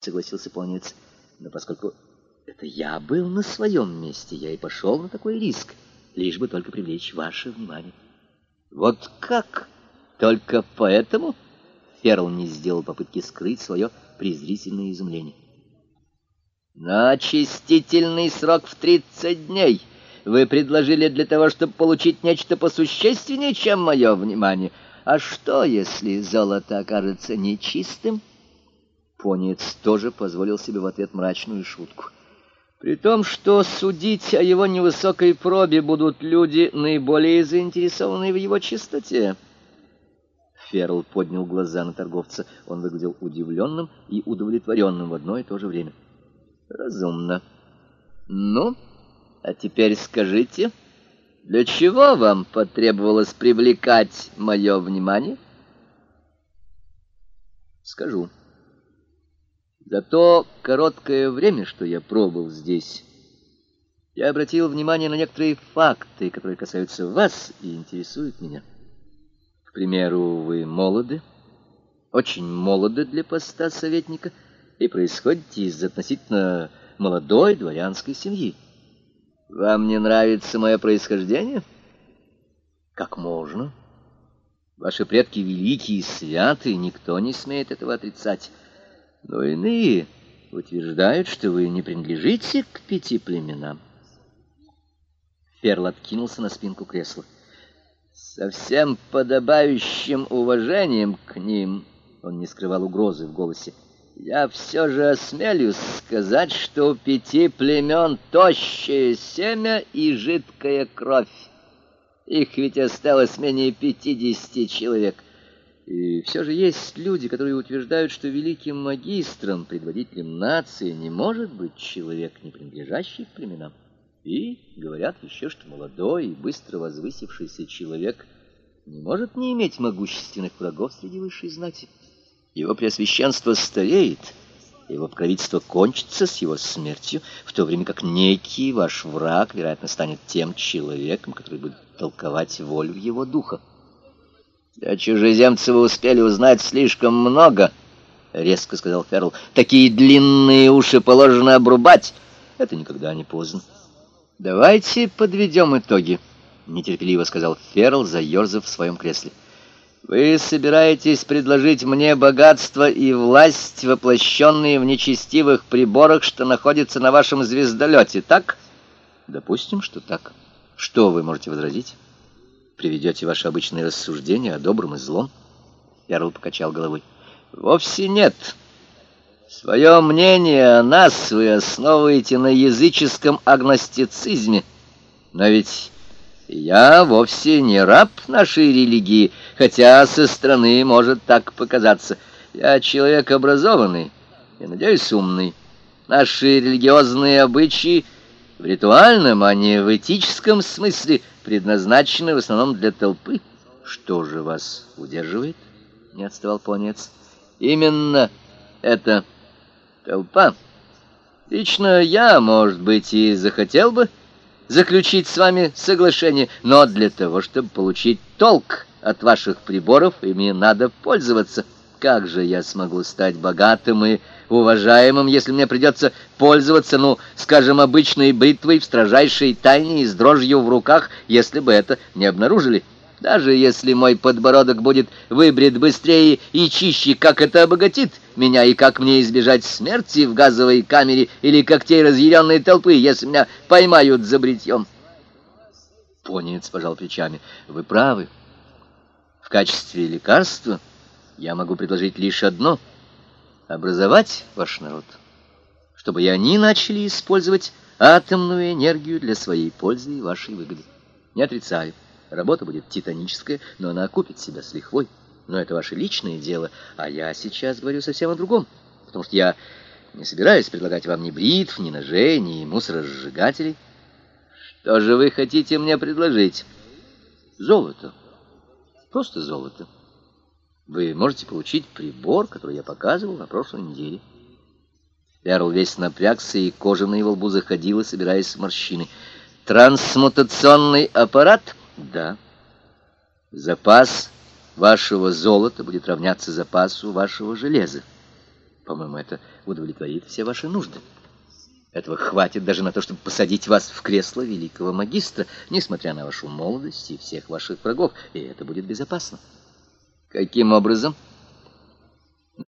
согласился полнец. Но поскольку это я был на своем месте, я и пошел на такой риск, лишь бы только привлечь ваше внимание. Вот как? Только поэтому Ферл не сделал попытки скрыть свое презрительное изумление. На очистительный срок в тридцать дней вы предложили для того, чтобы получить нечто посущественнее, чем мое внимание. А что, если золото окажется нечистым? Понец тоже позволил себе в ответ мрачную шутку. При том, что судить о его невысокой пробе будут люди, наиболее заинтересованные в его чистоте. Ферл поднял глаза на торговца. Он выглядел удивленным и удовлетворенным в одно и то же время. Разумно. Ну, а теперь скажите, для чего вам потребовалось привлекать мое внимание? Скажу. За то короткое время, что я пробыл здесь, я обратил внимание на некоторые факты, которые касаются вас и интересуют меня. К примеру, вы молоды, очень молоды для поста советника и происходите из относительно молодой дворянской семьи. Вам не нравится мое происхождение? Как можно? Ваши предки великие и святы, никто не смеет этого отрицать но иные утверждают, что вы не принадлежите к пяти племенам. Ферл откинулся на спинку кресла. Со всем подобающим уважением к ним, он не скрывал угрозы в голосе, я все же осмелюсь сказать, что у пяти племен тощее семя и жидкая кровь. Их ведь осталось менее пятидесяти человек. И все же есть люди, которые утверждают, что великим магистром, предводителем нации не может быть человек, не принадлежащий к племенам. И говорят еще, что молодой и быстро возвысившийся человек не может не иметь могущественных врагов среди высшей знати. Его преосвященство стареет, его покровительство кончится с его смертью, в то время как некий ваш враг, вероятно, станет тем человеком, который будет толковать волю его духа. «О чужеземце вы успели узнать слишком много», — резко сказал Ферл. «Такие длинные уши положено обрубать. Это никогда не поздно». «Давайте подведем итоги», — нетерпеливо сказал Ферл, заерзав в своем кресле. «Вы собираетесь предложить мне богатство и власть, воплощенные в нечестивых приборах, что находятся на вашем звездолете, так?» «Допустим, что так. Что вы можете возразить?» Приведете ваши обычные рассуждения о добром и злом?» Ярл покачал головой. «Вовсе нет. Свое мнение о нас вы основываете на языческом агностицизме. Но ведь я вовсе не раб нашей религии, хотя со стороны может так показаться. Я человек образованный и, надеюсь, умный. Наши религиозные обычаи в ритуальном, а не в этическом смысле предназначены в основном для толпы. Что же вас удерживает? Не отставал понец. Именно это толпа. Лично я, может быть, и захотел бы заключить с вами соглашение, но для того, чтобы получить толк от ваших приборов, ими надо пользоваться. Как же я смогу стать богатым и уважаемым, если мне придется пользоваться, ну, скажем, обычной бритвой в строжайшей тайне и с дрожью в руках, если бы это не обнаружили. Даже если мой подбородок будет выбрит быстрее и чище, как это обогатит меня, и как мне избежать смерти в газовой камере или когтей разъяренной толпы, если меня поймают за бритьем. Понец пожал плечами. Вы правы. В качестве лекарства я могу предложить лишь одно — образовать ваш народ, чтобы и они начали использовать атомную энергию для своей пользы и вашей выгоды. Не отрицаю, работа будет титаническая, но она окупит себя с лихвой. Но это ваше личное дело, а я сейчас говорю совсем о другом, потому что я не собираюсь предлагать вам ни бритв, ни ножей, ни мусоросжигателей. Что же вы хотите мне предложить? Золото. Просто золото вы можете получить прибор, который я показывал на прошлой неделе. Эрл весь напрягся, и кожа на его лбу заходила, собираясь в морщины. Трансмутационный аппарат? Да. Запас вашего золота будет равняться запасу вашего железа. По-моему, это удовлетворит все ваши нужды. Этого хватит даже на то, чтобы посадить вас в кресло великого магистра, несмотря на вашу молодость и всех ваших врагов, и это будет безопасно. Каким образом? —